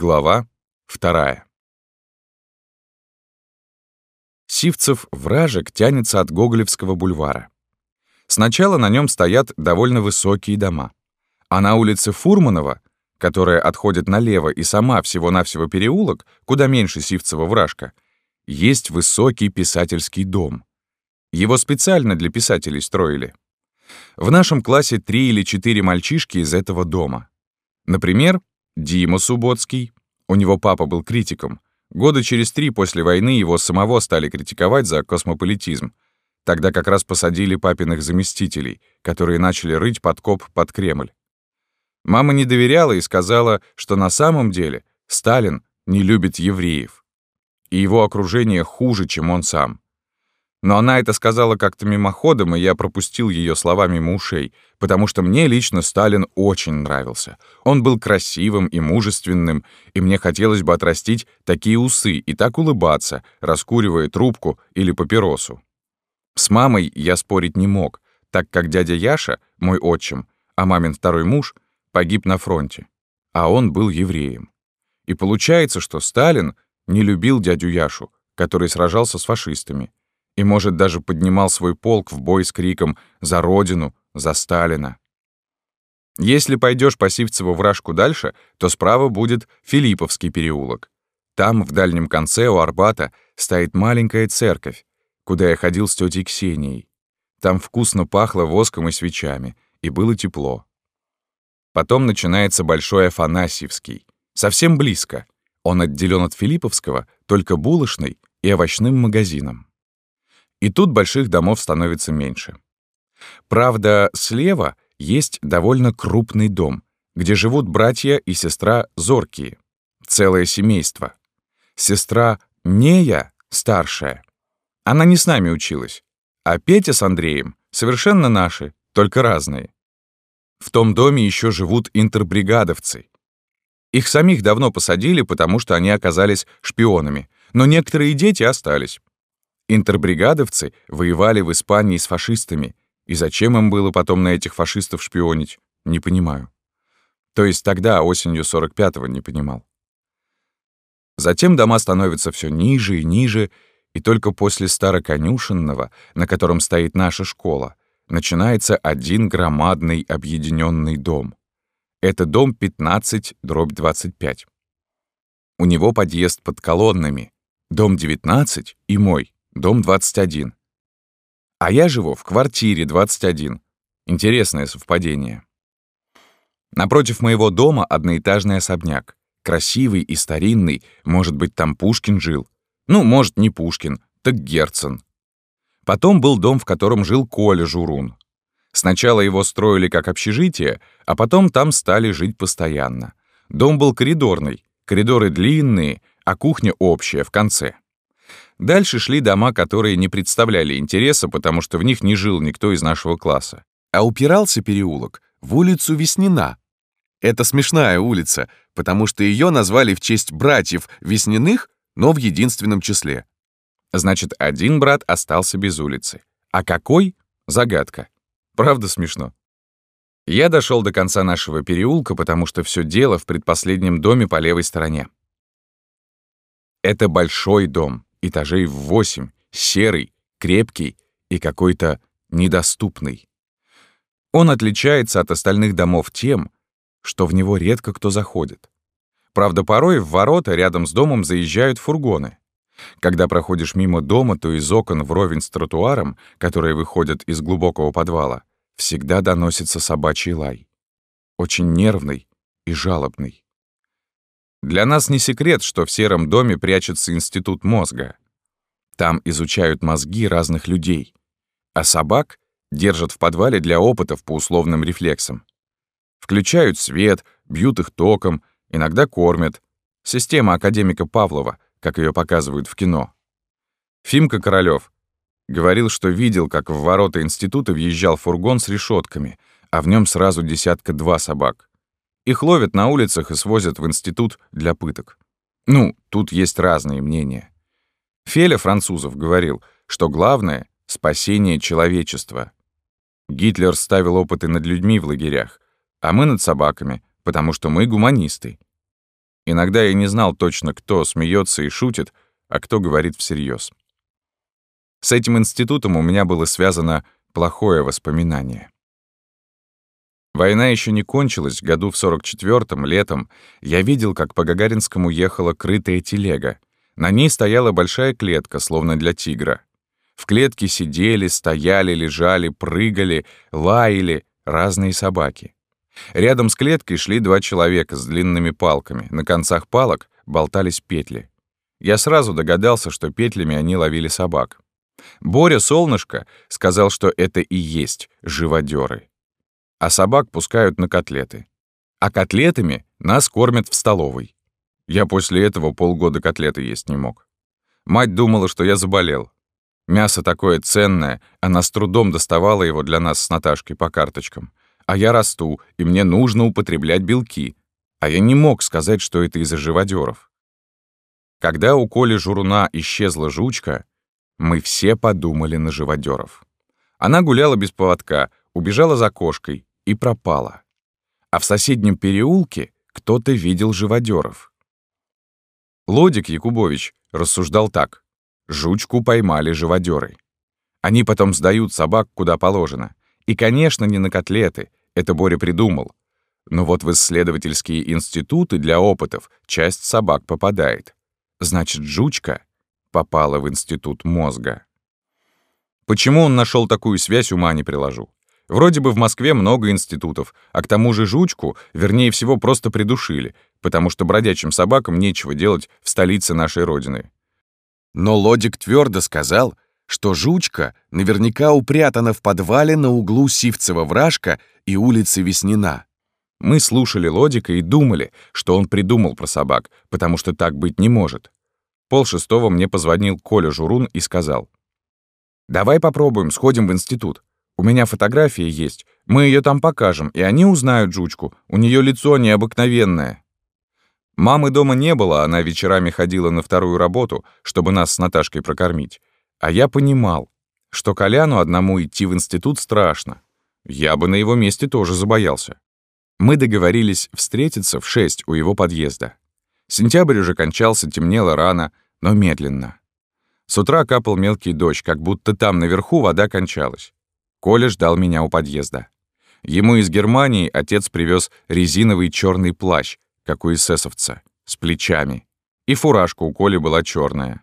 Глава вторая. Сивцев вражек тянется от Гоголевского бульвара. Сначала на нем стоят довольно высокие дома. А на улице Фурманова, которая отходит налево и сама всего-навсего переулок, куда меньше Сивцева вражка, есть высокий писательский дом. Его специально для писателей строили. В нашем классе три или четыре мальчишки из этого дома. Например, Дима Субботский, у него папа был критиком. Года через три после войны его самого стали критиковать за космополитизм. Тогда как раз посадили папиных заместителей, которые начали рыть подкоп под Кремль. Мама не доверяла и сказала, что на самом деле Сталин не любит евреев. И его окружение хуже, чем он сам. Но она это сказала как-то мимоходом, и я пропустил ее слова мимо ушей, потому что мне лично Сталин очень нравился. Он был красивым и мужественным, и мне хотелось бы отрастить такие усы и так улыбаться, раскуривая трубку или папиросу. С мамой я спорить не мог, так как дядя Яша, мой отчим, а мамин второй муж, погиб на фронте, а он был евреем. И получается, что Сталин не любил дядю Яшу, который сражался с фашистами, и, может, даже поднимал свой полк в бой с криком «За Родину! За Сталина!». Если пойдешь по Сивцеву вражку дальше, то справа будет Филипповский переулок. Там, в дальнем конце у Арбата, стоит маленькая церковь, куда я ходил с тетей Ксенией. Там вкусно пахло воском и свечами, и было тепло. Потом начинается Большой Афанасьевский. Совсем близко. Он отделен от Филипповского только булочной и овощным магазином. И тут больших домов становится меньше. Правда, слева есть довольно крупный дом, где живут братья и сестра Зоркие. Целое семейство. Сестра Нея, старшая, она не с нами училась. А Петя с Андреем совершенно наши, только разные. В том доме еще живут интербригадовцы. Их самих давно посадили, потому что они оказались шпионами, но некоторые дети остались. Интербригадовцы воевали в Испании с фашистами, и зачем им было потом на этих фашистов шпионить, не понимаю. То есть тогда, осенью 45-го, не понимал. Затем дома становятся все ниже и ниже, и только после Староконюшенного, на котором стоит наша школа, начинается один громадный объединенный дом. Это дом 15, дробь 25. У него подъезд под колоннами, дом 19 и мой, дом 21. А я живу в квартире 21. Интересное совпадение. Напротив моего дома одноэтажный особняк. Красивый и старинный, может быть, там Пушкин жил. Ну, может, не Пушкин, так Герцен. Потом был дом, в котором жил Коля Журун. Сначала его строили как общежитие, а потом там стали жить постоянно. Дом был коридорный, коридоры длинные, а кухня общая в конце. Дальше шли дома, которые не представляли интереса, потому что в них не жил никто из нашего класса. А упирался переулок в улицу Веснина. Это смешная улица, потому что ее назвали в честь братьев Весниных, но в единственном числе. Значит, один брат остался без улицы. А какой — загадка. Правда смешно. Я дошел до конца нашего переулка, потому что все дело в предпоследнем доме по левой стороне. Это большой дом, этажей в восемь, серый, крепкий и какой-то недоступный. Он отличается от остальных домов тем, что в него редко кто заходит. Правда, порой в ворота рядом с домом заезжают фургоны. Когда проходишь мимо дома, то из окон вровень с тротуаром, которые выходят из глубокого подвала, всегда доносится собачий лай. Очень нервный и жалобный. Для нас не секрет, что в сером доме прячется институт мозга. Там изучают мозги разных людей, а собак держат в подвале для опытов по условным рефлексам. Включают свет, бьют их током, иногда кормят. Система академика Павлова, как ее показывают в кино. Фимка Королёв говорил, что видел, как в ворота института въезжал фургон с решетками, а в нем сразу десятка-два собак. Их ловят на улицах и свозят в институт для пыток. Ну, тут есть разные мнения. Феля Французов говорил, что главное — спасение человечества. Гитлер ставил опыты над людьми в лагерях, а мы над собаками, потому что мы гуманисты. Иногда я не знал точно, кто смеется и шутит, а кто говорит всерьез. С этим институтом у меня было связано плохое воспоминание. Война еще не кончилась, году в 44-м, летом, я видел, как по Гагаринскому ехала крытая телега. На ней стояла большая клетка, словно для тигра. В клетке сидели, стояли, лежали, прыгали, лаяли разные собаки. Рядом с клеткой шли два человека с длинными палками. На концах палок болтались петли. Я сразу догадался, что петлями они ловили собак. Боря Солнышко сказал, что это и есть живодеры а собак пускают на котлеты. А котлетами нас кормят в столовой. Я после этого полгода котлеты есть не мог. Мать думала, что я заболел. Мясо такое ценное, она с трудом доставала его для нас с Наташкой по карточкам. А я расту, и мне нужно употреблять белки. А я не мог сказать, что это из-за живодеров. Когда у Коли Журуна исчезла жучка, мы все подумали на живодеров. Она гуляла без поводка, убежала за кошкой, и пропала. А в соседнем переулке кто-то видел живодеров. Лодик Якубович рассуждал так. Жучку поймали живодеры. Они потом сдают собак куда положено. И, конечно, не на котлеты, это Боря придумал. Но вот в исследовательские институты для опытов часть собак попадает. Значит, жучка попала в институт мозга. Почему он нашел такую связь, ума не приложу. Вроде бы в Москве много институтов, а к тому же жучку, вернее всего, просто придушили, потому что бродячим собакам нечего делать в столице нашей Родины. Но Лодик твердо сказал, что жучка наверняка упрятана в подвале на углу Сивцева-Вражка и улицы Веснина. Мы слушали Лодика и думали, что он придумал про собак, потому что так быть не может. Пол шестого мне позвонил Коля Журун и сказал, «Давай попробуем, сходим в институт. У меня фотография есть. Мы ее там покажем, и они узнают жучку. У нее лицо необыкновенное. Мамы дома не было, она вечерами ходила на вторую работу, чтобы нас с Наташкой прокормить. А я понимал, что Коляну одному идти в институт страшно. Я бы на его месте тоже забоялся. Мы договорились встретиться в шесть у его подъезда. Сентябрь уже кончался, темнело рано, но медленно. С утра капал мелкий дождь, как будто там наверху вода кончалась. Коля ждал меня у подъезда. Ему из Германии отец привез резиновый черный плащ, как у эсэсовца, с плечами. И фуражка у Коли была черная.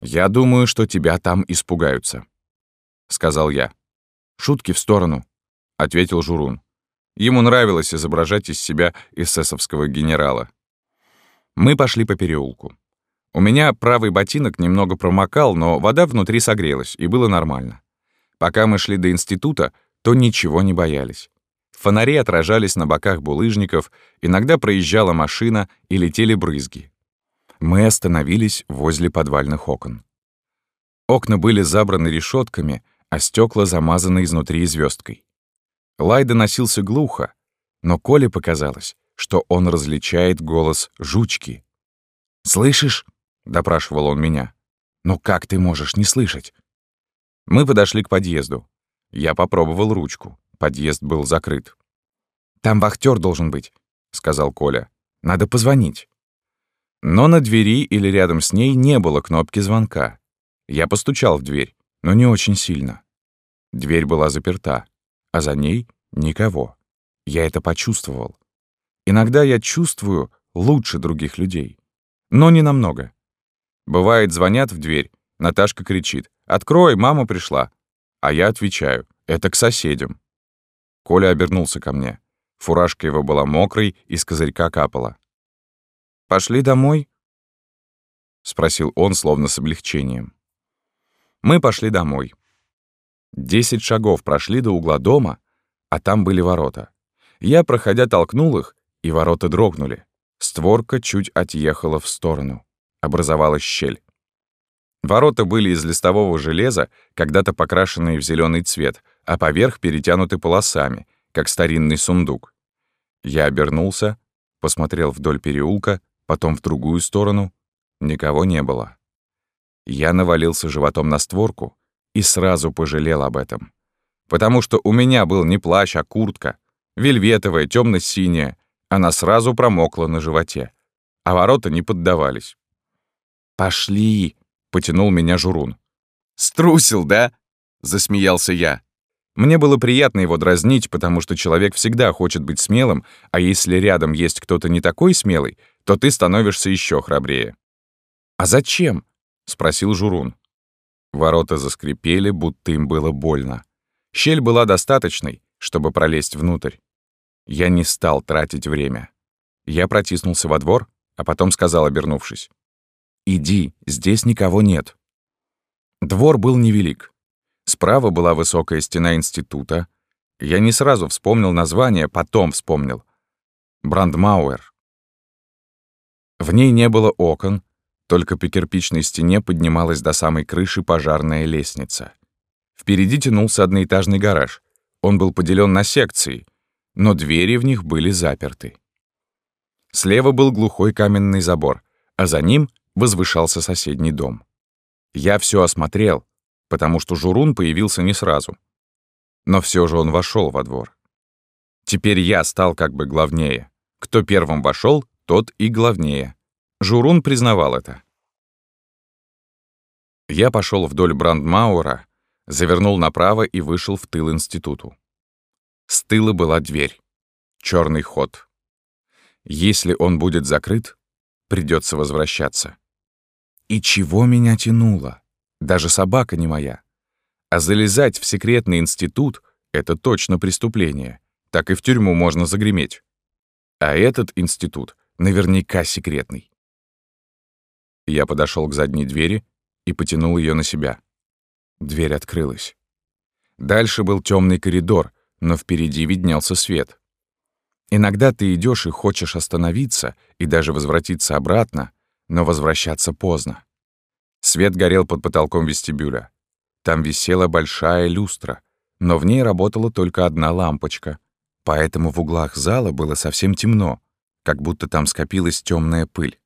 «Я думаю, что тебя там испугаются», — сказал я. «Шутки в сторону», — ответил Журун. Ему нравилось изображать из себя эсэсовского генерала. Мы пошли по переулку. У меня правый ботинок немного промокал, но вода внутри согрелась, и было нормально. Пока мы шли до института, то ничего не боялись. Фонари отражались на боках булыжников, иногда проезжала машина и летели брызги. Мы остановились возле подвальных окон. Окна были забраны решетками, а стекла замазаны изнутри звездкой. Лай доносился глухо, но Коле показалось, что он различает голос жучки. «Слышишь?» — допрашивал он меня. «Ну как ты можешь не слышать?» Мы подошли к подъезду. Я попробовал ручку. Подъезд был закрыт. «Там вахтер должен быть», — сказал Коля. «Надо позвонить». Но на двери или рядом с ней не было кнопки звонка. Я постучал в дверь, но не очень сильно. Дверь была заперта, а за ней никого. Я это почувствовал. Иногда я чувствую лучше других людей. Но не намного. Бывает, звонят в дверь, Наташка кричит. «Открой, мама пришла!» А я отвечаю, «Это к соседям». Коля обернулся ко мне. Фуражка его была мокрой, из козырька капала. «Пошли домой?» — спросил он, словно с облегчением. Мы пошли домой. Десять шагов прошли до угла дома, а там были ворота. Я, проходя, толкнул их, и ворота дрогнули. Створка чуть отъехала в сторону. Образовалась щель. Ворота были из листового железа, когда-то покрашенные в зеленый цвет, а поверх перетянуты полосами, как старинный сундук. Я обернулся, посмотрел вдоль переулка, потом в другую сторону. Никого не было. Я навалился животом на створку и сразу пожалел об этом. Потому что у меня был не плащ, а куртка, вельветовая, темно синяя она сразу промокла на животе, а ворота не поддавались. «Пошли!» — потянул меня Журун. «Струсил, да?» — засмеялся я. Мне было приятно его дразнить, потому что человек всегда хочет быть смелым, а если рядом есть кто-то не такой смелый, то ты становишься еще храбрее. «А зачем?» — спросил Журун. Ворота заскрипели, будто им было больно. Щель была достаточной, чтобы пролезть внутрь. Я не стал тратить время. Я протиснулся во двор, а потом сказал, обернувшись. «Иди, здесь никого нет». Двор был невелик. Справа была высокая стена института. Я не сразу вспомнил название, потом вспомнил. Брандмауэр. В ней не было окон, только по кирпичной стене поднималась до самой крыши пожарная лестница. Впереди тянулся одноэтажный гараж. Он был поделен на секции, но двери в них были заперты. Слева был глухой каменный забор, а за ним возвышался соседний дом. Я все осмотрел, потому что Журун появился не сразу. Но все же он вошел во двор. Теперь я стал как бы главнее. Кто первым вошел, тот и главнее. Журун признавал это. Я пошел вдоль Брандмаура, завернул направо и вышел в тыл институту. С тыла была дверь. черный ход. Если он будет закрыт, придется возвращаться. И чего меня тянуло? Даже собака не моя. А залезать в секретный институт — это точно преступление. Так и в тюрьму можно загреметь. А этот институт наверняка секретный. Я подошел к задней двери и потянул ее на себя. Дверь открылась. Дальше был темный коридор, но впереди виднелся свет. Иногда ты идешь и хочешь остановиться и даже возвратиться обратно, но возвращаться поздно. Свет горел под потолком вестибюля. Там висела большая люстра, но в ней работала только одна лампочка, поэтому в углах зала было совсем темно, как будто там скопилась темная пыль.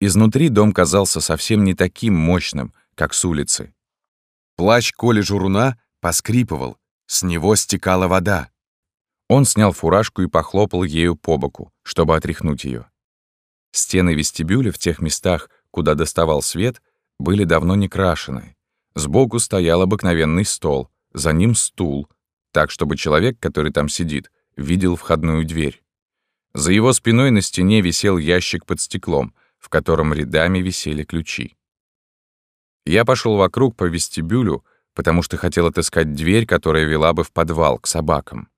Изнутри дом казался совсем не таким мощным, как с улицы. Плащ Коли Журуна поскрипывал, с него стекала вода. Он снял фуражку и похлопал ею по боку, чтобы отряхнуть ее. Стены вестибюля в тех местах, куда доставал свет, были давно не крашены. Сбоку стоял обыкновенный стол, за ним стул, так, чтобы человек, который там сидит, видел входную дверь. За его спиной на стене висел ящик под стеклом, в котором рядами висели ключи. Я пошел вокруг по вестибюлю, потому что хотел отыскать дверь, которая вела бы в подвал, к собакам.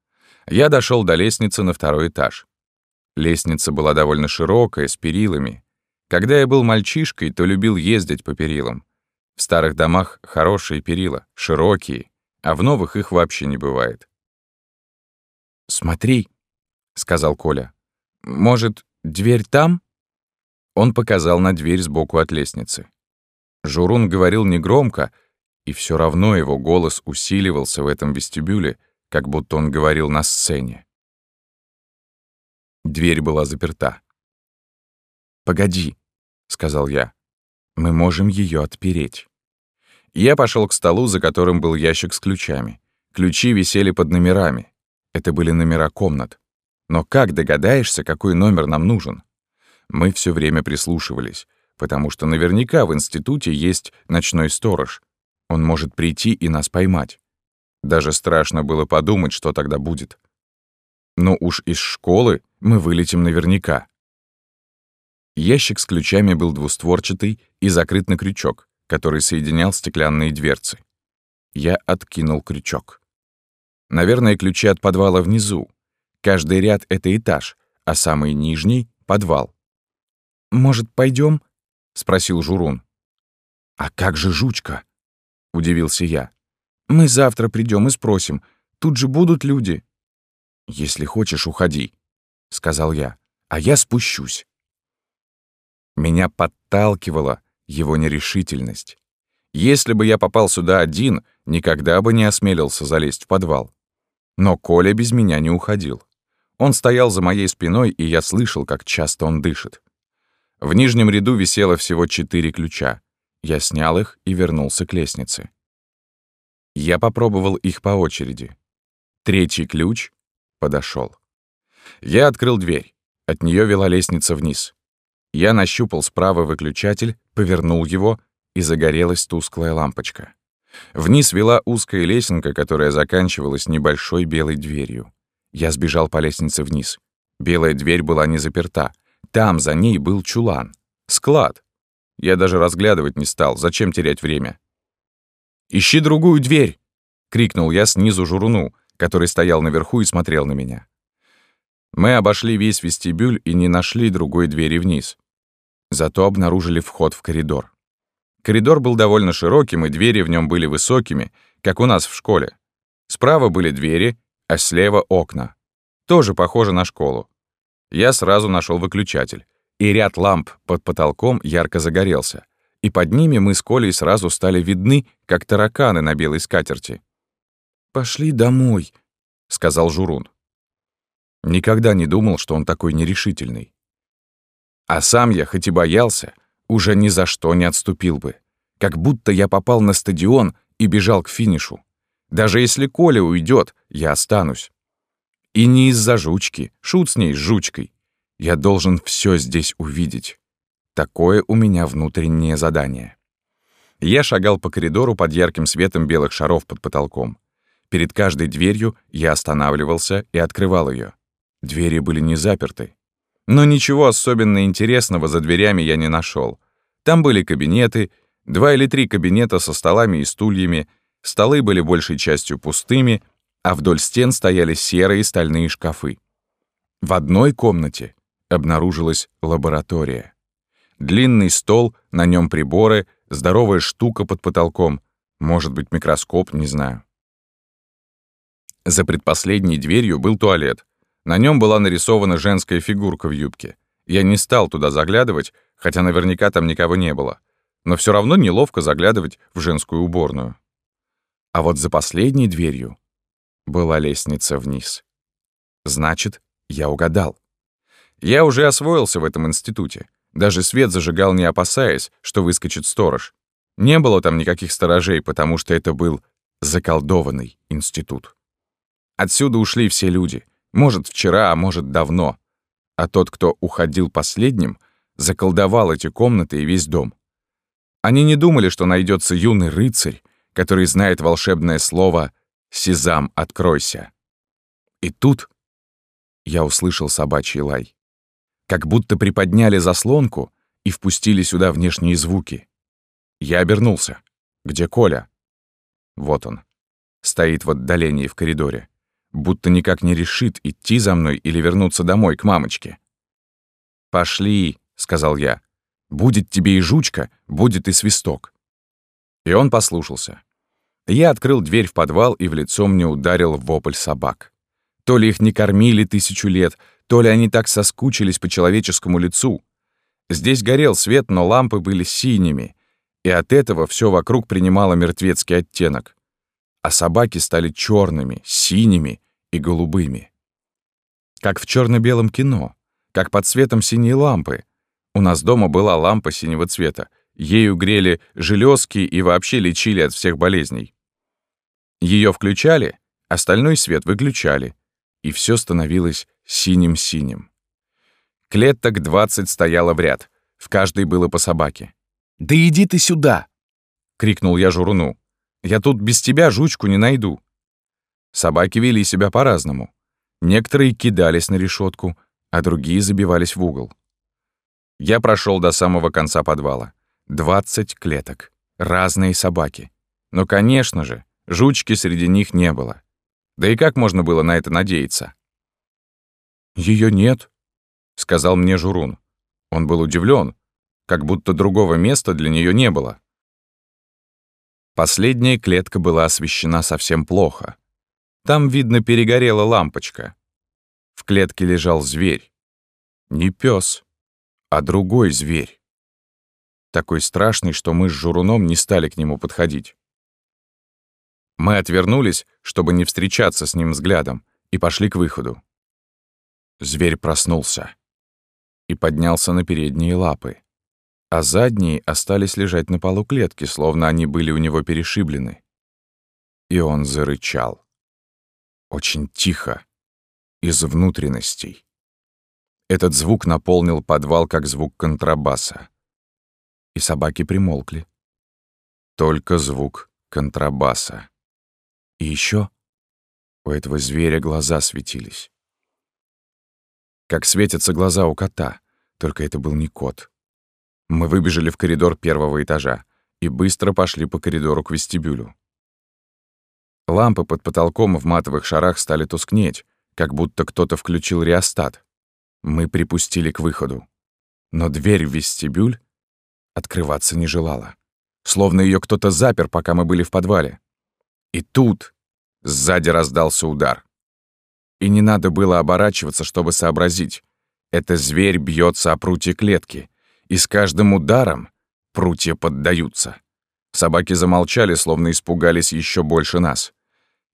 Я дошел до лестницы на второй этаж. Лестница была довольно широкая, с перилами. Когда я был мальчишкой, то любил ездить по перилам. В старых домах хорошие перила, широкие, а в новых их вообще не бывает. «Смотри», — сказал Коля. «Может, дверь там?» Он показал на дверь сбоку от лестницы. Журун говорил негромко, и все равно его голос усиливался в этом вестибюле, как будто он говорил на сцене. Дверь была заперта. «Погоди», — сказал я. «Мы можем ее отпереть». Я пошел к столу, за которым был ящик с ключами. Ключи висели под номерами. Это были номера комнат. Но как догадаешься, какой номер нам нужен? Мы все время прислушивались, потому что наверняка в институте есть ночной сторож. Он может прийти и нас поймать. Даже страшно было подумать, что тогда будет. Но уж из школы мы вылетим наверняка. Ящик с ключами был двустворчатый и закрыт на крючок, который соединял стеклянные дверцы. Я откинул крючок. Наверное, ключи от подвала внизу. Каждый ряд — это этаж, а самый нижний — подвал. «Может, пойдем? спросил Журун. «А как же жучка?» — удивился я. «Мы завтра придем и спросим. Тут же будут люди». «Если хочешь, уходи», — сказал я, — «а я спущусь». Меня подталкивала его нерешительность. Если бы я попал сюда один, никогда бы не осмелился залезть в подвал. Но Коля без меня не уходил. Он стоял за моей спиной, и я слышал, как часто он дышит. В нижнем ряду висело всего четыре ключа. Я снял их и вернулся к лестнице. Я попробовал их по очереди. Третий ключ подошел. Я открыл дверь. От нее вела лестница вниз. Я нащупал справа выключатель, повернул его, и загорелась тусклая лампочка. Вниз вела узкая лесенка, которая заканчивалась небольшой белой дверью. Я сбежал по лестнице вниз. Белая дверь была не заперта. Там за ней был чулан. Склад. Я даже разглядывать не стал. Зачем терять время? «Ищи другую дверь!» — крикнул я снизу журуну, который стоял наверху и смотрел на меня. Мы обошли весь вестибюль и не нашли другой двери вниз. Зато обнаружили вход в коридор. Коридор был довольно широким, и двери в нем были высокими, как у нас в школе. Справа были двери, а слева — окна. Тоже похоже на школу. Я сразу нашел выключатель, и ряд ламп под потолком ярко загорелся, и под ними мы с Колей сразу стали видны, как тараканы на белой скатерти. «Пошли домой», — сказал Журун. Никогда не думал, что он такой нерешительный. А сам я, хоть и боялся, уже ни за что не отступил бы. Как будто я попал на стадион и бежал к финишу. Даже если Коля уйдет, я останусь. И не из-за жучки, шут с ней, с жучкой. Я должен все здесь увидеть. Такое у меня внутреннее задание. Я шагал по коридору под ярким светом белых шаров под потолком. Перед каждой дверью я останавливался и открывал ее. Двери были не заперты. Но ничего особенно интересного за дверями я не нашел. Там были кабинеты, два или три кабинета со столами и стульями, столы были большей частью пустыми, а вдоль стен стояли серые стальные шкафы. В одной комнате обнаружилась лаборатория. Длинный стол, на нем приборы, здоровая штука под потолком, может быть, микроскоп, не знаю. За предпоследней дверью был туалет. На нем была нарисована женская фигурка в юбке. Я не стал туда заглядывать, хотя наверняка там никого не было. Но все равно неловко заглядывать в женскую уборную. А вот за последней дверью была лестница вниз. Значит, я угадал. Я уже освоился в этом институте. Даже свет зажигал, не опасаясь, что выскочит сторож. Не было там никаких сторожей, потому что это был заколдованный институт. Отсюда ушли все люди. Может, вчера, а может, давно. А тот, кто уходил последним, заколдовал эти комнаты и весь дом. Они не думали, что найдется юный рыцарь, который знает волшебное слово «Сезам, откройся». И тут я услышал собачий лай. Как будто приподняли заслонку и впустили сюда внешние звуки. Я обернулся. Где Коля? Вот он. Стоит в отдалении в коридоре будто никак не решит, идти за мной или вернуться домой к мамочке. «Пошли», — сказал я. «Будет тебе и жучка, будет и свисток». И он послушался. Я открыл дверь в подвал, и в лицо мне ударил вопль собак. То ли их не кормили тысячу лет, то ли они так соскучились по человеческому лицу. Здесь горел свет, но лампы были синими, и от этого все вокруг принимало мертвецкий оттенок. А собаки стали черными, синими и голубыми. Как в черно белом кино, как под светом синей лампы. У нас дома была лампа синего цвета. Ею грели железки и вообще лечили от всех болезней. Ее включали, остальной свет выключали, и все становилось синим-синим. Клеток 20 стояло в ряд, в каждой было по собаке. «Да иди ты сюда!» — крикнул я Журуну. «Я тут без тебя жучку не найду». Собаки вели себя по-разному. Некоторые кидались на решетку, а другие забивались в угол. Я прошел до самого конца подвала. 20 клеток. Разные собаки. Но, конечно же, жучки среди них не было. Да и как можно было на это надеяться? Ее нет», — сказал мне Журун. Он был удивлен, как будто другого места для нее не было. Последняя клетка была освещена совсем плохо. Там, видно, перегорела лампочка. В клетке лежал зверь. Не пес, а другой зверь. Такой страшный, что мы с Журуном не стали к нему подходить. Мы отвернулись, чтобы не встречаться с ним взглядом, и пошли к выходу. Зверь проснулся и поднялся на передние лапы, а задние остались лежать на полу клетки, словно они были у него перешиблены. И он зарычал очень тихо из внутренностей. Этот звук наполнил подвал, как звук контрабаса. И собаки примолкли. Только звук контрабаса. И еще у этого зверя глаза светились. Как светятся глаза у кота, только это был не кот. Мы выбежали в коридор первого этажа и быстро пошли по коридору к вестибюлю. Лампы под потолком в матовых шарах стали тускнеть, как будто кто-то включил реостат. Мы припустили к выходу. Но дверь в вестибюль открываться не желала. Словно ее кто-то запер, пока мы были в подвале. И тут сзади раздался удар. И не надо было оборачиваться, чтобы сообразить. Это зверь бьется о прутья клетки, и с каждым ударом прутья поддаются. Собаки замолчали, словно испугались еще больше нас.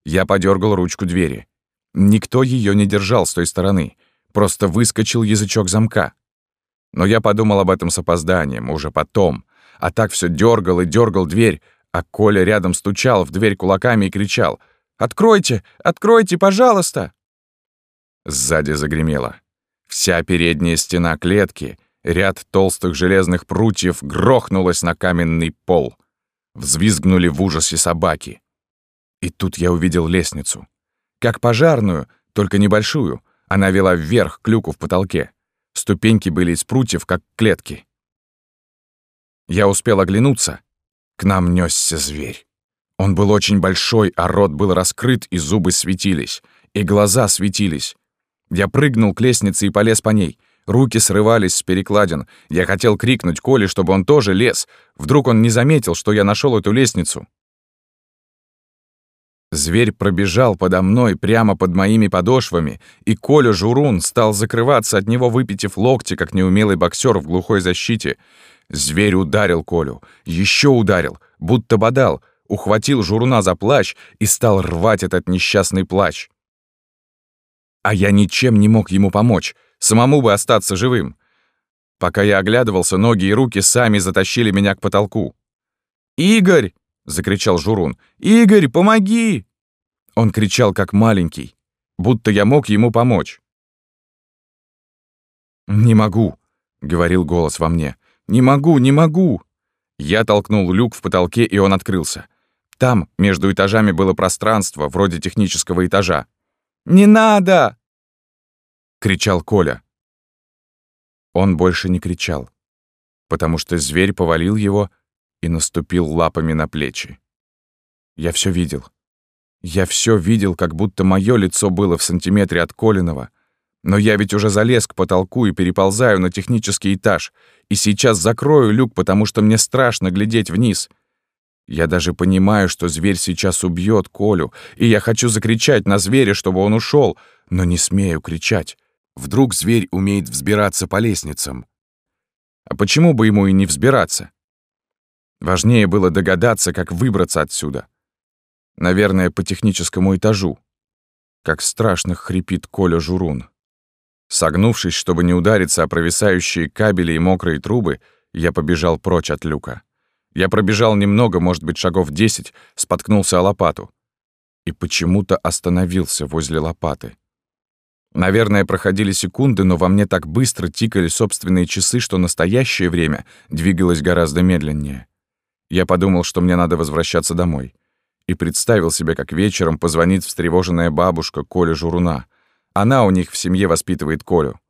Я подергал ручку двери. Никто ее не держал с той стороны, просто выскочил язычок замка. Но я подумал об этом с опозданием, уже потом, а так все дергал и дергал дверь, а Коля рядом стучал в дверь кулаками и кричал «Откройте! Откройте, пожалуйста!» Сзади загремело. Вся передняя стена клетки, ряд толстых железных прутьев грохнулась на каменный пол. Взвизгнули в ужасе собаки. И тут я увидел лестницу. Как пожарную, только небольшую. Она вела вверх к люку в потолке. Ступеньки были из прутьев, как клетки. Я успел оглянуться. К нам нёсся зверь. Он был очень большой, а рот был раскрыт, и зубы светились, и глаза светились. Я прыгнул к лестнице и полез по ней. Руки срывались с перекладин. Я хотел крикнуть Коле, чтобы он тоже лез. Вдруг он не заметил, что я нашел эту лестницу. Зверь пробежал подо мной прямо под моими подошвами, и Коля Журун стал закрываться от него, выпитив локти, как неумелый боксер в глухой защите. Зверь ударил Колю, еще ударил, будто бодал, ухватил Журуна за плащ и стал рвать этот несчастный плащ. А я ничем не мог ему помочь, самому бы остаться живым. Пока я оглядывался, ноги и руки сами затащили меня к потолку. «Игорь!» — закричал Журун. «Игорь, помоги!» Он кричал, как маленький, будто я мог ему помочь. «Не могу», — говорил голос во мне. «Не могу, не могу!» Я толкнул люк в потолке, и он открылся. Там, между этажами, было пространство, вроде технического этажа. «Не надо!» — кричал Коля. Он больше не кричал, потому что зверь повалил его и наступил лапами на плечи. Я все видел. Я все видел, как будто мое лицо было в сантиметре от Колиного. Но я ведь уже залез к потолку и переползаю на технический этаж, и сейчас закрою люк, потому что мне страшно глядеть вниз. Я даже понимаю, что зверь сейчас убьет Колю, и я хочу закричать на зверя, чтобы он ушел, но не смею кричать. Вдруг зверь умеет взбираться по лестницам. А почему бы ему и не взбираться? Важнее было догадаться, как выбраться отсюда. Наверное, по техническому этажу. Как страшно хрипит Коля Журун. Согнувшись, чтобы не удариться о провисающие кабели и мокрые трубы, я побежал прочь от люка. Я пробежал немного, может быть, шагов десять, споткнулся о лопату. И почему-то остановился возле лопаты. Наверное, проходили секунды, но во мне так быстро тикали собственные часы, что настоящее время двигалось гораздо медленнее. Я подумал, что мне надо возвращаться домой. И представил себе, как вечером позвонит встревоженная бабушка Коля Журуна. Она у них в семье воспитывает Колю.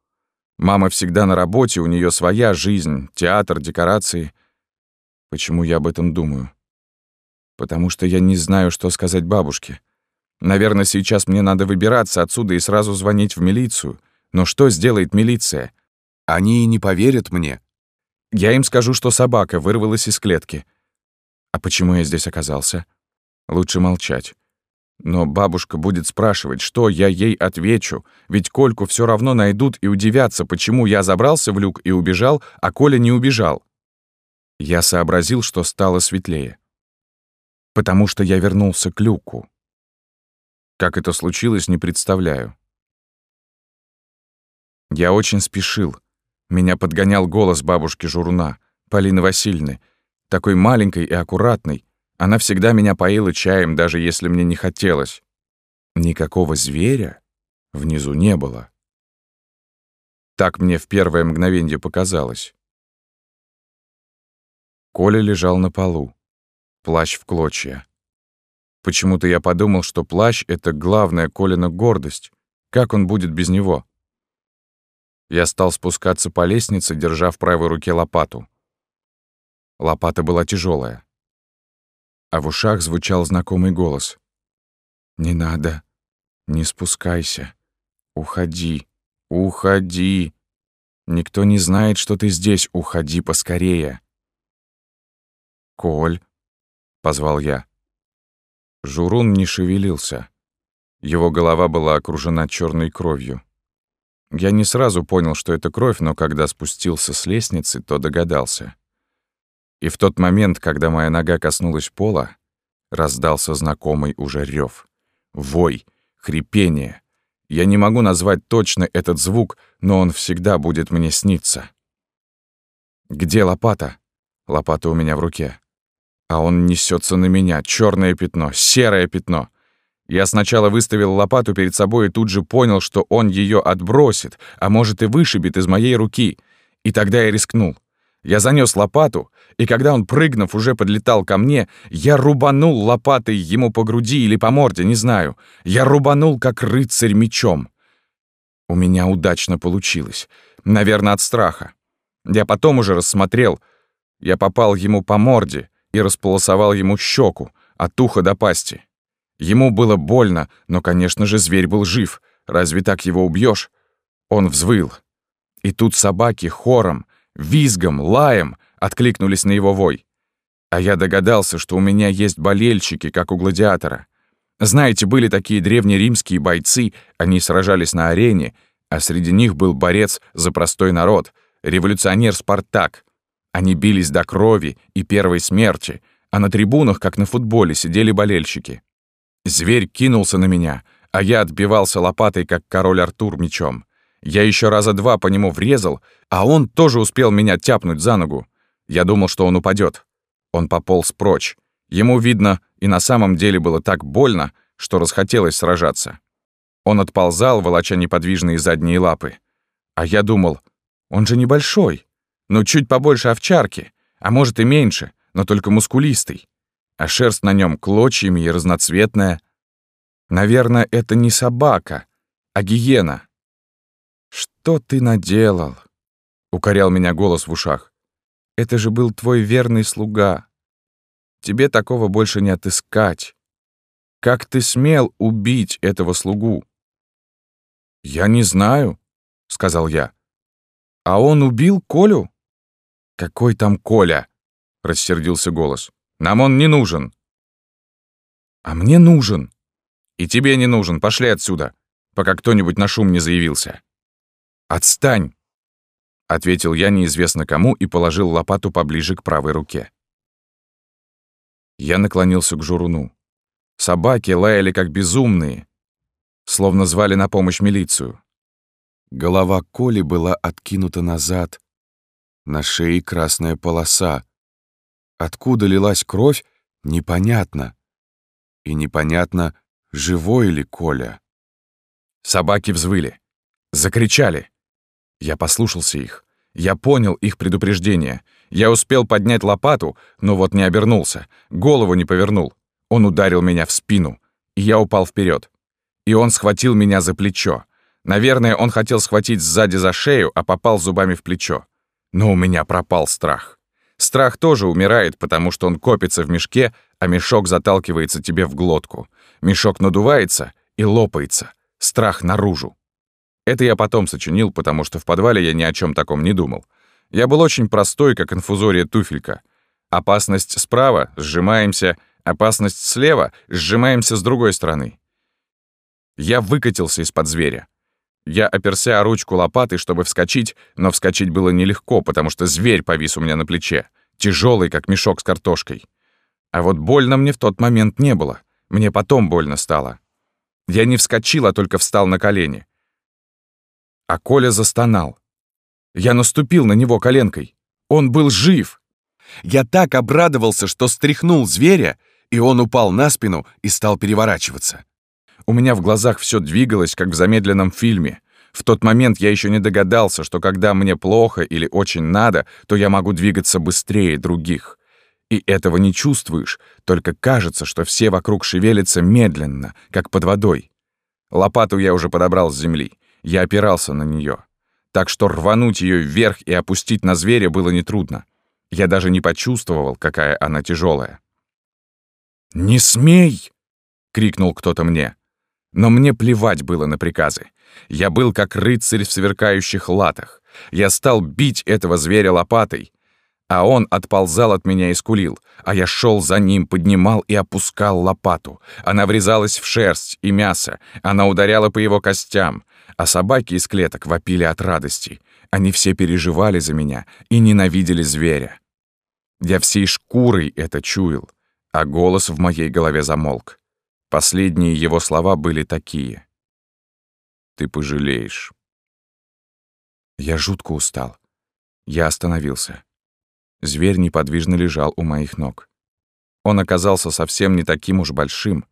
Мама всегда на работе, у нее своя жизнь, театр, декорации. Почему я об этом думаю? Потому что я не знаю, что сказать бабушке. Наверное, сейчас мне надо выбираться отсюда и сразу звонить в милицию. Но что сделает милиция? Они и не поверят мне. Я им скажу, что собака вырвалась из клетки. А почему я здесь оказался? Лучше молчать. Но бабушка будет спрашивать, что я ей отвечу, ведь Кольку все равно найдут и удивятся, почему я забрался в люк и убежал, а Коля не убежал. Я сообразил, что стало светлее. Потому что я вернулся к люку. Как это случилось, не представляю. Я очень спешил. Меня подгонял голос бабушки Журуна, Полины Васильевны, такой маленькой и аккуратной. Она всегда меня поила чаем, даже если мне не хотелось. Никакого зверя? внизу не было. Так мне в первое мгновенье показалось. Коля лежал на полу, плащ в клочья. Почему-то я подумал, что плащ — это главная Колина гордость. Как он будет без него? Я стал спускаться по лестнице, держа в правой руке лопату. Лопата была тяжелая, А в ушах звучал знакомый голос. «Не надо, не спускайся, уходи, уходи. Никто не знает, что ты здесь, уходи поскорее». «Коль», — позвал я. Журун не шевелился. Его голова была окружена черной кровью. Я не сразу понял, что это кровь, но когда спустился с лестницы, то догадался. И в тот момент, когда моя нога коснулась пола, раздался знакомый уже рев, Вой, хрипение. Я не могу назвать точно этот звук, но он всегда будет мне сниться. «Где лопата?» Лопата у меня в руке. А он несется на меня, черное пятно, серое пятно. Я сначала выставил лопату перед собой и тут же понял, что он ее отбросит, а может и вышибет из моей руки. И тогда я рискнул. Я занёс лопату, и когда он, прыгнув, уже подлетал ко мне, я рубанул лопатой ему по груди или по морде, не знаю. Я рубанул, как рыцарь мечом. У меня удачно получилось. Наверное, от страха. Я потом уже рассмотрел. Я попал ему по морде и располосовал ему щеку, от уха до пасти. Ему было больно, но, конечно же, зверь был жив. Разве так его убьешь? Он взвыл. И тут собаки хором, визгом, лаем откликнулись на его вой. А я догадался, что у меня есть болельщики, как у гладиатора. Знаете, были такие древнеримские бойцы, они сражались на арене, а среди них был борец за простой народ, революционер Спартак. Они бились до крови и первой смерти, а на трибунах, как на футболе, сидели болельщики. Зверь кинулся на меня, а я отбивался лопатой, как король Артур мечом. Я еще раза два по нему врезал, а он тоже успел меня тяпнуть за ногу. Я думал, что он упадет. Он пополз прочь. Ему, видно, и на самом деле было так больно, что расхотелось сражаться. Он отползал, волоча неподвижные задние лапы. А я думал, он же небольшой, ну чуть побольше овчарки, а может и меньше, но только мускулистый. А шерсть на нем клочьями и разноцветная. Наверное, это не собака, а гиена. «Что ты наделал?» — укорял меня голос в ушах. «Это же был твой верный слуга. Тебе такого больше не отыскать. Как ты смел убить этого слугу?» «Я не знаю», — сказал я. «А он убил Колю?» «Какой там Коля?» — рассердился голос. «Нам он не нужен». «А мне нужен». «И тебе не нужен. Пошли отсюда, пока кто-нибудь на шум не заявился». «Отстань!» — ответил я неизвестно кому и положил лопату поближе к правой руке. Я наклонился к журуну. Собаки лаяли как безумные, словно звали на помощь милицию. Голова Коли была откинута назад, на шее красная полоса. Откуда лилась кровь, непонятно. И непонятно, живой ли Коля. Собаки взвыли, закричали. Я послушался их. Я понял их предупреждение. Я успел поднять лопату, но вот не обернулся, голову не повернул. Он ударил меня в спину, и я упал вперед. И он схватил меня за плечо. Наверное, он хотел схватить сзади за шею, а попал зубами в плечо. Но у меня пропал страх. Страх тоже умирает, потому что он копится в мешке, а мешок заталкивается тебе в глотку. Мешок надувается и лопается. Страх наружу. Это я потом сочинил, потому что в подвале я ни о чем таком не думал. Я был очень простой, как инфузория туфелька. Опасность справа — сжимаемся, опасность слева — сжимаемся с другой стороны. Я выкатился из-под зверя. Я оперся о ручку лопаты, чтобы вскочить, но вскочить было нелегко, потому что зверь повис у меня на плече, тяжелый, как мешок с картошкой. А вот больно мне в тот момент не было. Мне потом больно стало. Я не вскочил, а только встал на колени. А Коля застонал. Я наступил на него коленкой. Он был жив. Я так обрадовался, что стряхнул зверя, и он упал на спину и стал переворачиваться. У меня в глазах все двигалось, как в замедленном фильме. В тот момент я еще не догадался, что когда мне плохо или очень надо, то я могу двигаться быстрее других. И этого не чувствуешь, только кажется, что все вокруг шевелятся медленно, как под водой. Лопату я уже подобрал с земли. Я опирался на нее. Так что рвануть ее вверх и опустить на зверя было нетрудно. Я даже не почувствовал, какая она тяжелая. «Не смей!» — крикнул кто-то мне. Но мне плевать было на приказы. Я был как рыцарь в сверкающих латах. Я стал бить этого зверя лопатой, а он отползал от меня и скулил, а я шел за ним, поднимал и опускал лопату. Она врезалась в шерсть и мясо, она ударяла по его костям, а собаки из клеток вопили от радости. Они все переживали за меня и ненавидели зверя. Я всей шкурой это чуял, а голос в моей голове замолк. Последние его слова были такие. «Ты пожалеешь». Я жутко устал. Я остановился. Зверь неподвижно лежал у моих ног. Он оказался совсем не таким уж большим.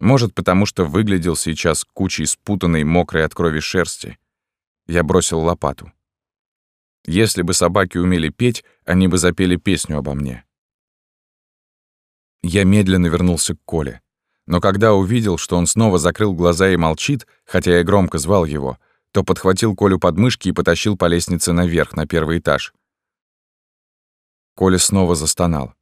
Может, потому что выглядел сейчас кучей спутанной, мокрой от крови шерсти. Я бросил лопату. Если бы собаки умели петь, они бы запели песню обо мне. Я медленно вернулся к Коле. Но когда увидел, что он снова закрыл глаза и молчит, хотя я громко звал его, то подхватил Колю под мышки и потащил по лестнице наверх, на первый этаж. Коля снова застонал.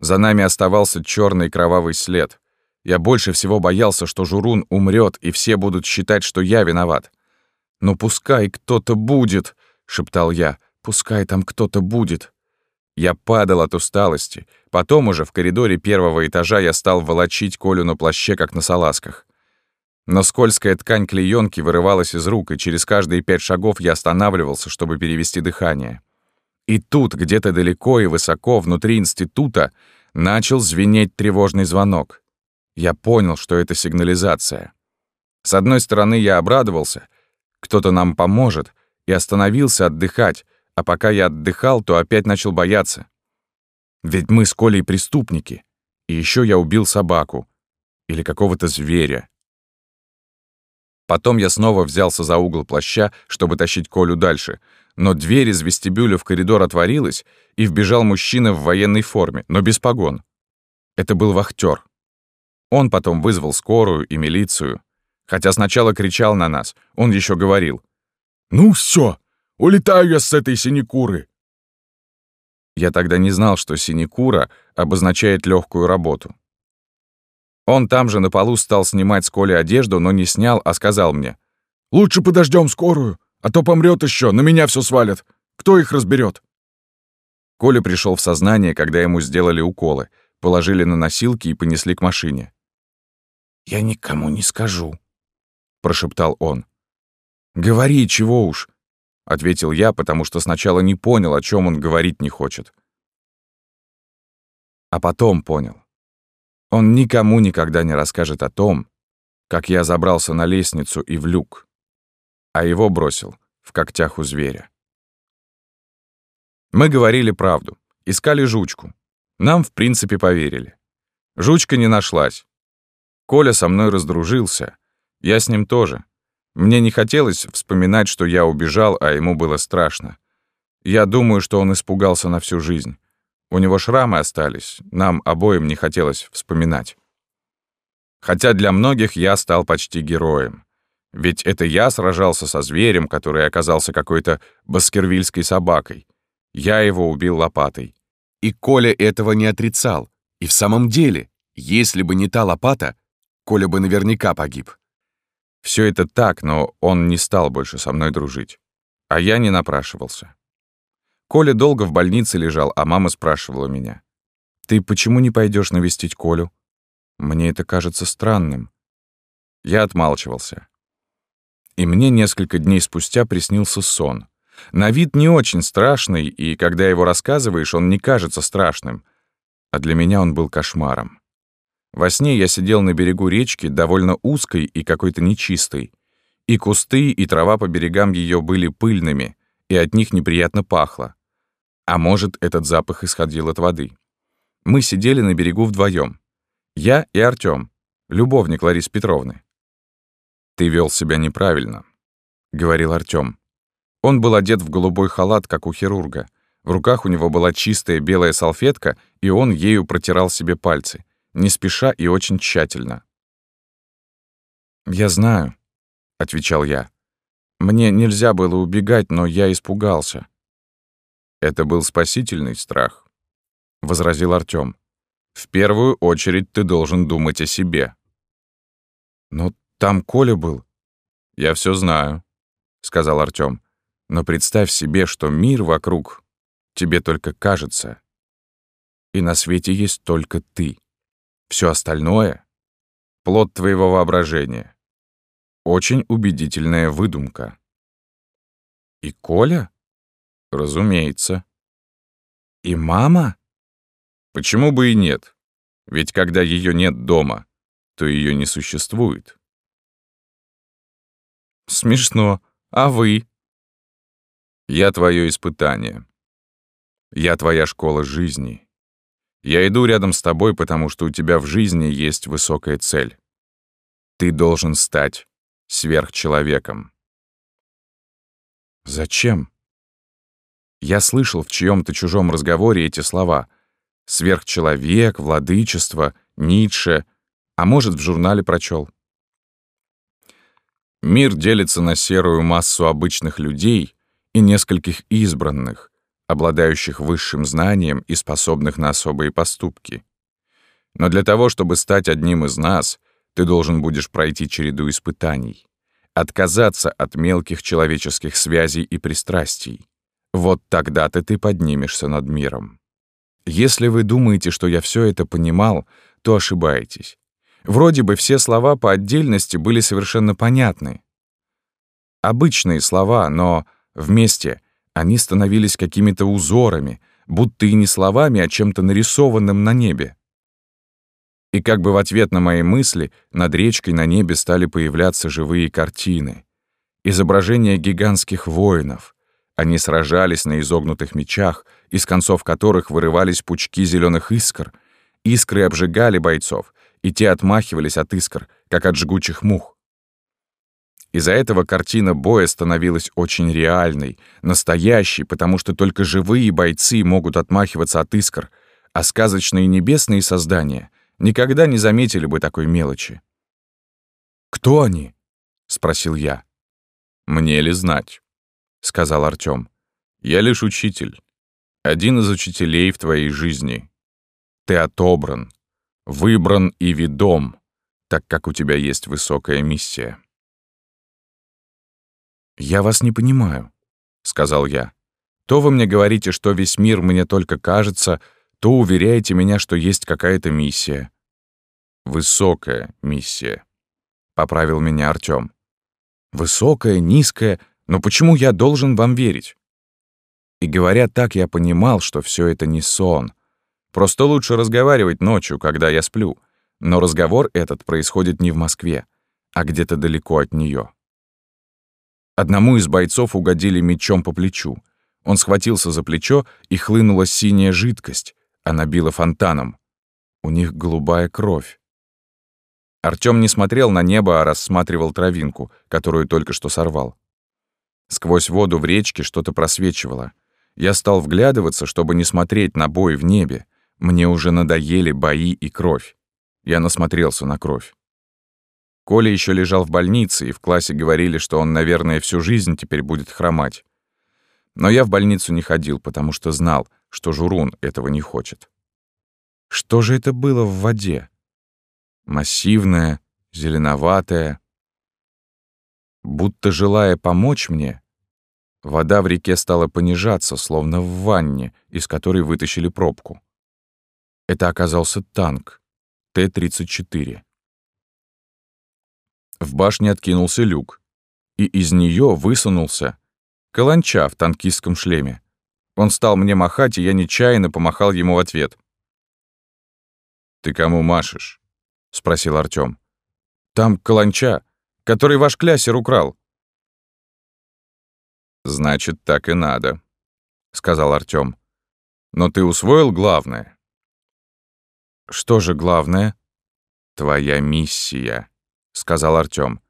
За нами оставался черный кровавый след. Я больше всего боялся, что Журун умрет, и все будут считать, что я виноват. «Ну пускай кто-то будет!» — шептал я. «Пускай там кто-то будет!» Я падал от усталости. Потом уже в коридоре первого этажа я стал волочить Колю на плаще, как на салазках. Но скользкая ткань клеёнки вырывалась из рук, и через каждые пять шагов я останавливался, чтобы перевести дыхание. И тут, где-то далеко и высоко, внутри института, начал звенеть тревожный звонок. Я понял, что это сигнализация. С одной стороны, я обрадовался. Кто-то нам поможет. И остановился отдыхать. А пока я отдыхал, то опять начал бояться. Ведь мы с Колей преступники. И еще я убил собаку. Или какого-то зверя. Потом я снова взялся за угол плаща, чтобы тащить Колю дальше — но дверь из вестибюля в коридор отворилась, и вбежал мужчина в военной форме, но без погон. Это был вахтер. Он потом вызвал скорую и милицию. Хотя сначала кричал на нас, он еще говорил. «Ну все, улетаю я с этой синекуры!» Я тогда не знал, что синекура обозначает легкую работу. Он там же на полу стал снимать с Коли одежду, но не снял, а сказал мне. «Лучше подождем скорую. А то помрет еще, на меня все свалят. Кто их разберет? Коля пришел в сознание, когда ему сделали уколы, положили на носилки и понесли к машине. «Я никому не скажу», — прошептал он. «Говори, чего уж», — ответил я, потому что сначала не понял, о чем он говорить не хочет. А потом понял. Он никому никогда не расскажет о том, как я забрался на лестницу и в люк а его бросил в когтях у зверя. Мы говорили правду, искали жучку. Нам, в принципе, поверили. Жучка не нашлась. Коля со мной раздружился. Я с ним тоже. Мне не хотелось вспоминать, что я убежал, а ему было страшно. Я думаю, что он испугался на всю жизнь. У него шрамы остались, нам обоим не хотелось вспоминать. Хотя для многих я стал почти героем. Ведь это я сражался со зверем, который оказался какой-то баскервильской собакой. Я его убил лопатой. И Коля этого не отрицал. И в самом деле, если бы не та лопата, Коля бы наверняка погиб. Все это так, но он не стал больше со мной дружить. А я не напрашивался. Коля долго в больнице лежал, а мама спрашивала меня. «Ты почему не пойдешь навестить Колю? Мне это кажется странным». Я отмалчивался. И мне несколько дней спустя приснился сон. На вид не очень страшный, и когда его рассказываешь, он не кажется страшным. А для меня он был кошмаром. Во сне я сидел на берегу речки, довольно узкой и какой-то нечистой. И кусты, и трава по берегам ее были пыльными, и от них неприятно пахло. А может, этот запах исходил от воды. Мы сидели на берегу вдвоем. Я и Артём, любовник Ларисы Петровны. «Ты вел себя неправильно», — говорил Артём. Он был одет в голубой халат, как у хирурга. В руках у него была чистая белая салфетка, и он ею протирал себе пальцы, не спеша и очень тщательно. «Я знаю», — отвечал я. «Мне нельзя было убегать, но я испугался». «Это был спасительный страх», — возразил Артём. «В первую очередь ты должен думать о себе». «Но там Коля был». «Я все знаю», — сказал Артём. «Но представь себе, что мир вокруг тебе только кажется, и на свете есть только ты. Все остальное — плод твоего воображения. Очень убедительная выдумка». «И Коля?» «Разумеется». «И мама?» «Почему бы и нет? Ведь когда ее нет дома, то ее не существует». Смешно. А вы? Я твое испытание. Я твоя школа жизни. Я иду рядом с тобой, потому что у тебя в жизни есть высокая цель. Ты должен стать сверхчеловеком. Зачем? Я слышал в чьем-то чужом разговоре эти слова. Сверхчеловек, владычество, Ницше, а может, в журнале прочел. Мир делится на серую массу обычных людей и нескольких избранных, обладающих высшим знанием и способных на особые поступки. Но для того, чтобы стать одним из нас, ты должен будешь пройти череду испытаний, отказаться от мелких человеческих связей и пристрастий. Вот тогда-то ты поднимешься над миром. Если вы думаете, что я все это понимал, то ошибаетесь. Вроде бы все слова по отдельности были совершенно понятны. Обычные слова, но вместе они становились какими-то узорами, будто и не словами, а чем-то нарисованным на небе. И как бы в ответ на мои мысли над речкой на небе стали появляться живые картины. Изображения гигантских воинов. Они сражались на изогнутых мечах, из концов которых вырывались пучки зеленых искр. Искры обжигали бойцов, и те отмахивались от искр, как от жгучих мух. Из-за этого картина боя становилась очень реальной, настоящей, потому что только живые бойцы могут отмахиваться от искр, а сказочные небесные создания никогда не заметили бы такой мелочи. «Кто они?» — спросил я. «Мне ли знать?» — сказал Артём. «Я лишь учитель. Один из учителей в твоей жизни. Ты отобран, выбран и ведом, так как у тебя есть высокая миссия. «Я вас не понимаю», — сказал я. «То вы мне говорите, что весь мир мне только кажется, то уверяете меня, что есть какая-то миссия». «Высокая миссия», — поправил меня Артём. «Высокая, низкая, но почему я должен вам верить?» И говоря так, я понимал, что все это не сон — Просто лучше разговаривать ночью, когда я сплю. Но разговор этот происходит не в Москве, а где-то далеко от нее. Одному из бойцов угодили мечом по плечу. Он схватился за плечо, и хлынула синяя жидкость. Она била фонтаном. У них голубая кровь. Артём не смотрел на небо, а рассматривал травинку, которую только что сорвал. Сквозь воду в речке что-то просвечивало. Я стал вглядываться, чтобы не смотреть на бой в небе. Мне уже надоели бои и кровь. Я насмотрелся на кровь. Коля еще лежал в больнице, и в классе говорили, что он, наверное, всю жизнь теперь будет хромать. Но я в больницу не ходил, потому что знал, что Журун этого не хочет. Что же это было в воде? Массивное, зеленоватое. Будто желая помочь мне, вода в реке стала понижаться, словно в ванне, из которой вытащили пробку. Это оказался танк Т-34. В башне откинулся люк, и из нее высунулся каланча в танкистском шлеме. Он стал мне махать, и я нечаянно помахал ему в ответ. «Ты кому машешь?» — спросил Артём. «Там каланча, который ваш клясер украл». «Значит, так и надо», — сказал Артём. «Но ты усвоил главное?» «Что же главное?» «Твоя миссия», — сказал Артём.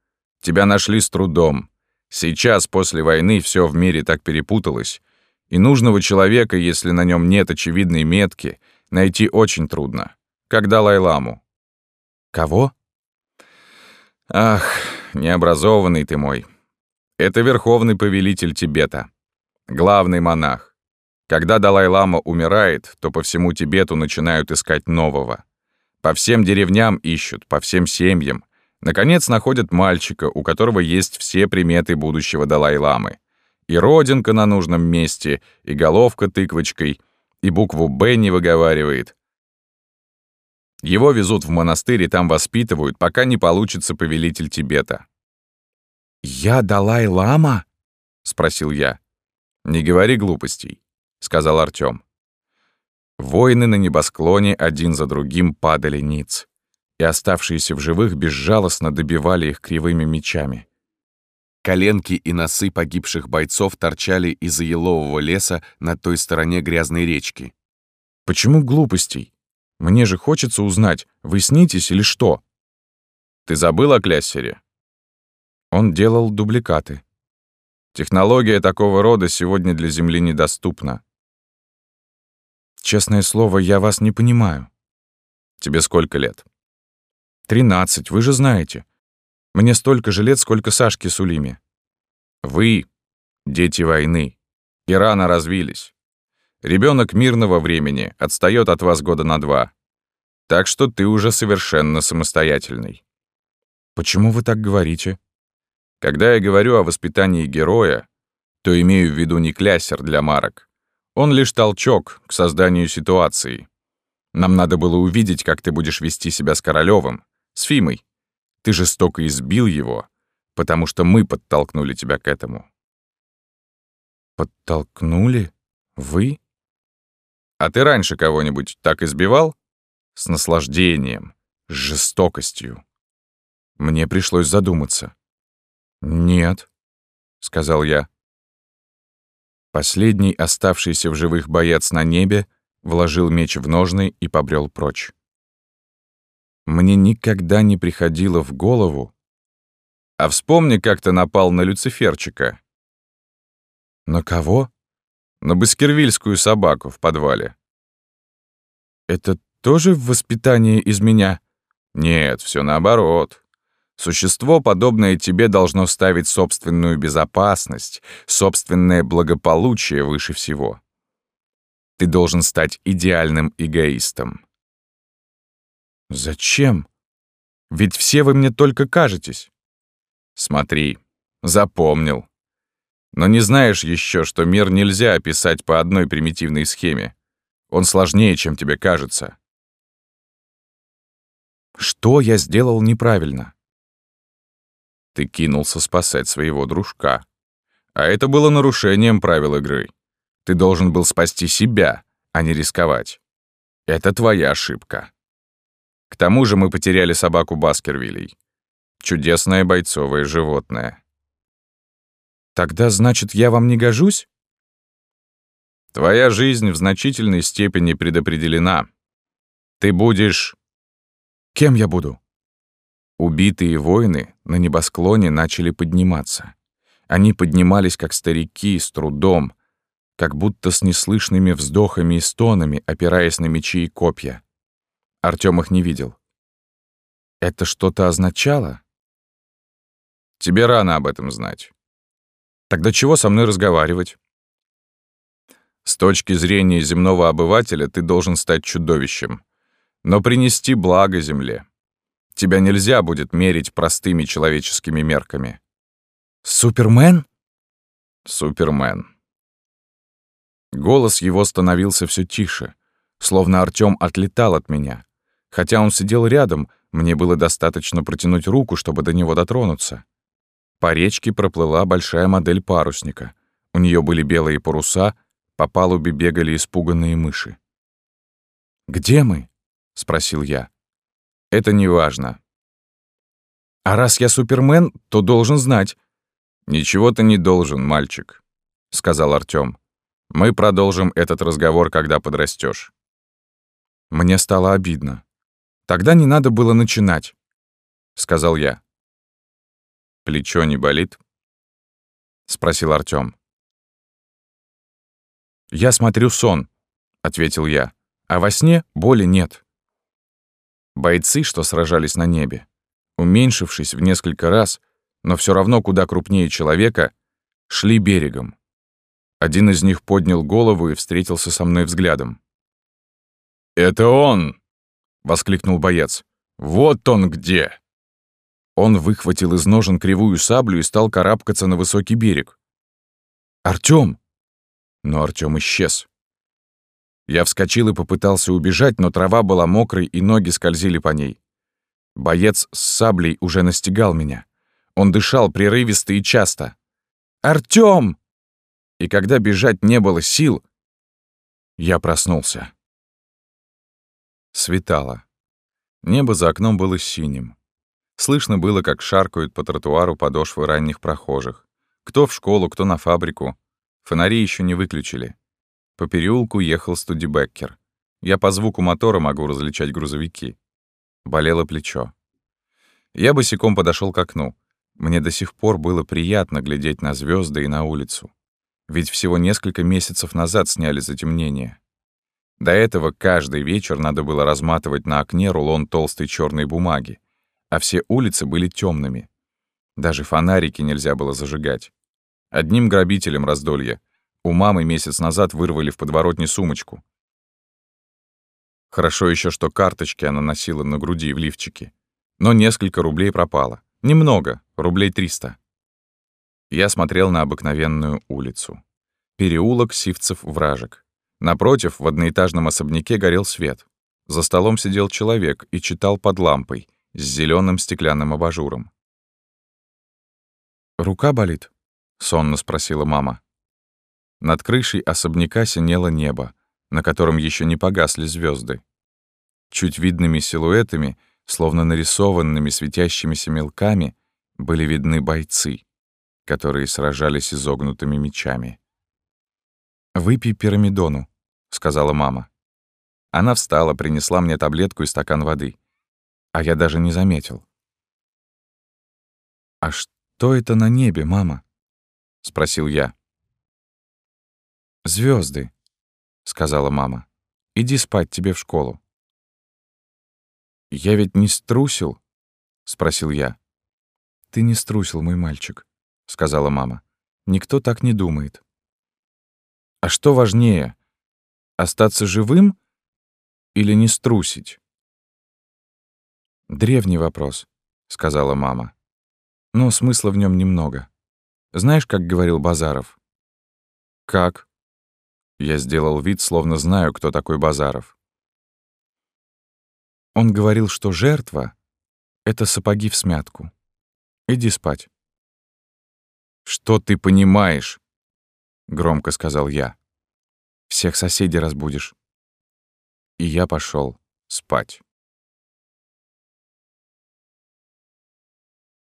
Тебя нашли с трудом. Сейчас, после войны, все в мире так перепуталось, и нужного человека, если на нем нет очевидной метки, найти очень трудно. Как Далай-ламу. Кого? Ах, необразованный ты мой. Это верховный повелитель Тибета. Главный монах. Когда Далай-лама умирает, то по всему Тибету начинают искать нового. По всем деревням ищут, по всем семьям. Наконец находят мальчика, у которого есть все приметы будущего Далай-ламы. И родинка на нужном месте, и головка тыквочкой, и букву «Б» не выговаривает. Его везут в монастырь и там воспитывают, пока не получится повелитель Тибета. «Я Далай-лама?» — спросил я. «Не говори глупостей», — сказал Артём. Воины на небосклоне один за другим падали ниц, и оставшиеся в живых безжалостно добивали их кривыми мечами. Коленки и носы погибших бойцов торчали из-за елового леса на той стороне грязной речки. «Почему глупостей? Мне же хочется узнать, вы снитесь или что?» «Ты забыл о Кляссере?» Он делал дубликаты. Технология такого рода сегодня для Земли недоступна. Честное слово, я вас не понимаю. Тебе сколько лет? Тринадцать, вы же знаете. Мне столько же лет, сколько Сашке Сулиме. Вы — дети войны. И рано развились. Ребенок мирного времени отстает от вас года на два. Так что ты уже совершенно самостоятельный. Почему вы так говорите? Когда я говорю о воспитании героя, то имею в виду не кляссер для марок. Он лишь толчок к созданию ситуации. Нам надо было увидеть, как ты будешь вести себя с Королёвым, с Фимой. Ты жестоко избил его, потому что мы подтолкнули тебя к этому. Подтолкнули? Вы? А ты раньше кого-нибудь так избивал? С наслаждением, с жестокостью. Мне пришлось задуматься. «Нет», — сказал я. Последний оставшийся в живых боец на небе вложил меч в ножны и побрел прочь. Мне никогда не приходило в голову. А вспомни, как ты напал на Люциферчика. На кого? На баскервильскую собаку в подвале. Это тоже воспитание из меня? Нет, все наоборот. Существо, подобное тебе, должно ставить собственную безопасность, собственное благополучие выше всего. Ты должен стать идеальным эгоистом. Зачем? Ведь все вы мне только кажетесь. Смотри, запомнил. Но не знаешь еще, что мир нельзя описать по одной примитивной схеме. Он сложнее, чем тебе кажется. Что я сделал неправильно? Ты кинулся спасать своего дружка. А это было нарушением правил игры. Ты должен был спасти себя, а не рисковать. Это твоя ошибка. К тому же мы потеряли собаку Баскервилей. Чудесное бойцовое животное. Тогда, значит, я вам не гожусь? Твоя жизнь в значительной степени предопределена. Ты будешь... Кем я буду? Убитые воины на небосклоне начали подниматься. Они поднимались, как старики, с трудом, как будто с неслышными вздохами и стонами, опираясь на мечи и копья. Артём их не видел. Это что-то означало? Тебе рано об этом знать. Тогда чего со мной разговаривать? С точки зрения земного обывателя ты должен стать чудовищем, но принести благо земле. Тебя нельзя будет мерить простыми человеческими мерками. Супермен? Супермен. Голос его становился все тише, словно Артём отлетал от меня. Хотя он сидел рядом, мне было достаточно протянуть руку, чтобы до него дотронуться. По речке проплыла большая модель парусника. У нее были белые паруса, по палубе бегали испуганные мыши. «Где мы?» — спросил я. Это не важно. А раз я Супермен, то должен знать. Ничего ты не должен, мальчик, сказал Артём. Мы продолжим этот разговор, когда подрастешь. Мне стало обидно. Тогда не надо было начинать, сказал я. «Плечо не болит?» — спросил Артём. «Я смотрю сон», — ответил я, «а во сне боли нет». Бойцы, что сражались на небе, уменьшившись в несколько раз, но все равно куда крупнее человека, шли берегом. Один из них поднял голову и встретился со мной взглядом. «Это он!» — воскликнул боец. «Вот он где!» Он выхватил из ножен кривую саблю и стал карабкаться на высокий берег. «Артём!» Но Артём исчез. Я вскочил и попытался убежать, но трава была мокрой, и ноги скользили по ней. Боец с саблей уже настигал меня. Он дышал прерывисто и часто. «Артём!» И когда бежать не было сил, я проснулся. Светало. Небо за окном было синим. Слышно было, как шаркают по тротуару подошвы ранних прохожих. Кто в школу, кто на фабрику. Фонари еще не выключили. По переулку ехал студибеккер. Я по звуку мотора могу различать грузовики. Болело плечо. Я босиком подошел к окну. Мне до сих пор было приятно глядеть на звезды и на улицу. Ведь всего несколько месяцев назад сняли затемнение. До этого каждый вечер надо было разматывать на окне рулон толстой черной бумаги, а все улицы были темными. Даже фонарики нельзя было зажигать. Одним грабителем раздолье. У мамы месяц назад вырвали в подворотне сумочку. Хорошо еще, что карточки она носила на груди в лифчике. Но несколько рублей пропало. Немного, рублей 300. Я смотрел на обыкновенную улицу. Переулок Сивцев-Вражек. Напротив, в одноэтажном особняке горел свет. За столом сидел человек и читал под лампой с зеленым стеклянным абажуром. «Рука болит?» — сонно спросила мама. Над крышей особняка синело небо, на котором еще не погасли звезды. Чуть видными силуэтами, словно нарисованными светящимися мелками, были видны бойцы, которые сражались изогнутыми мечами. «Выпей пирамидону», — сказала мама. Она встала, принесла мне таблетку и стакан воды. А я даже не заметил. «А что это на небе, мама?» — спросил я. Звезды, сказала мама. «Иди спать, тебе в школу». «Я ведь не струсил?» — спросил я. «Ты не струсил, мой мальчик», — сказала мама. «Никто так не думает». «А что важнее, Остаться живым или не струсить? «Древний вопрос», — сказала мама. «Но смысла в нем немного. Знаешь, как говорил Базаров?» «Как?» Я сделал вид, словно знаю, кто такой Базаров. Он говорил, что жертва — это сапоги в смятку. Иди спать. «Что ты понимаешь?» — громко сказал я. Всех соседей разбудишь. И я пошел спать.